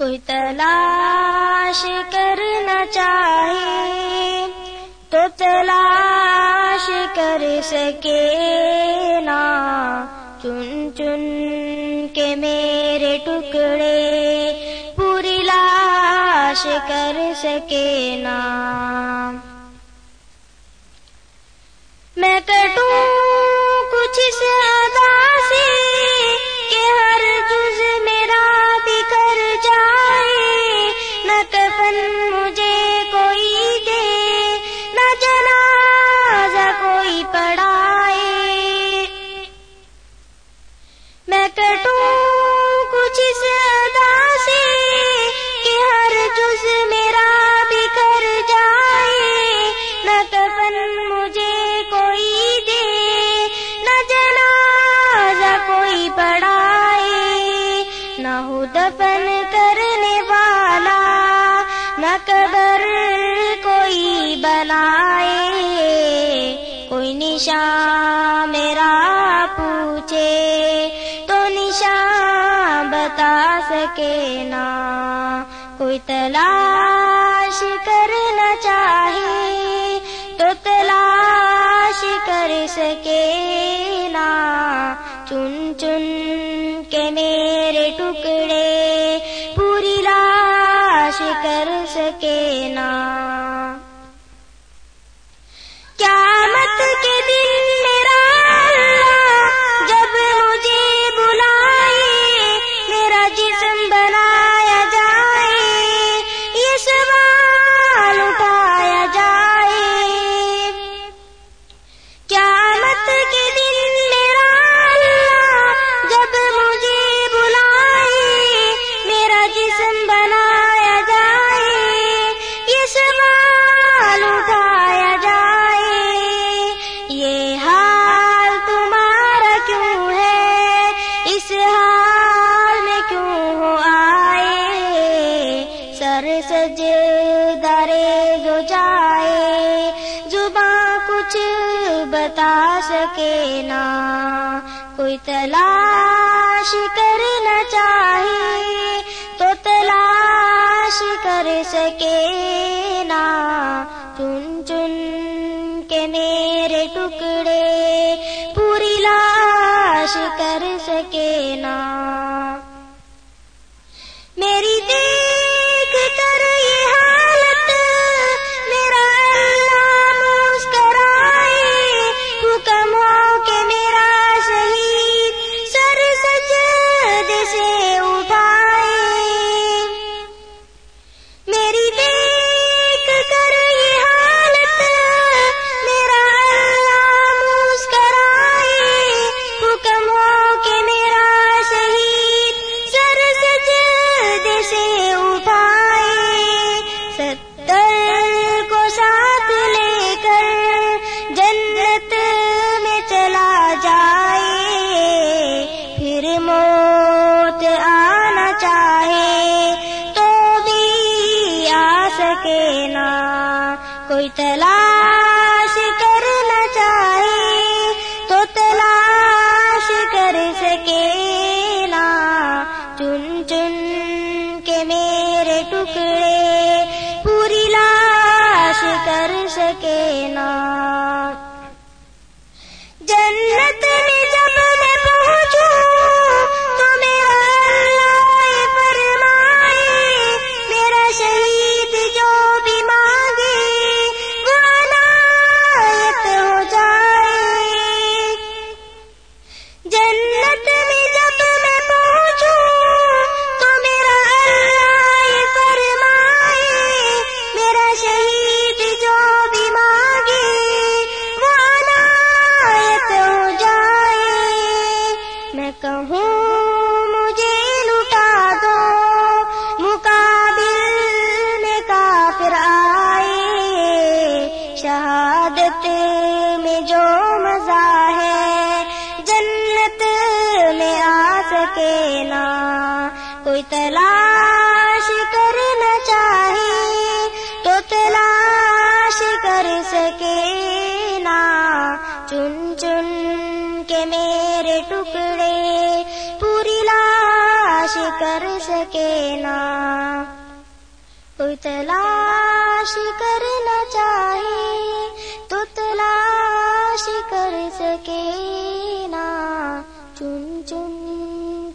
کوئی تلاش کرنا چاہے تو تلاش کر سکے نا۔ چن چن کے میرے ٹکڑے پوری لاش کر سکے نا۔ میں کچھ سے سے کہ ہر جز میرا بکھر جائے۔ نہ کفن مجھے کوئی دے، نہ جنازہ کوئی پڑھائے۔ نہ ہو دفن کرنے والا، نہ قبر کوئی بنائے۔ کوئی نشان میرا پوچھے۔ کے نا کوئی تلاش کرنا چاہے تو تلاش کر سکے نا چن چن کچھ بتا سکے نا۔ کوئی تلاش کرنا چاہے تو تلاش کر سکے نا۔ چن آ سکے نا آ سکے نا۔ کوئی تلاش کرنا چاہے تو تلاش کر سکے نا۔ چن چن کے میرے ٹکڑے پوری لاش کر سکے نا۔ کوئی تلاش کرنا چاہے تو تلاش کر سکے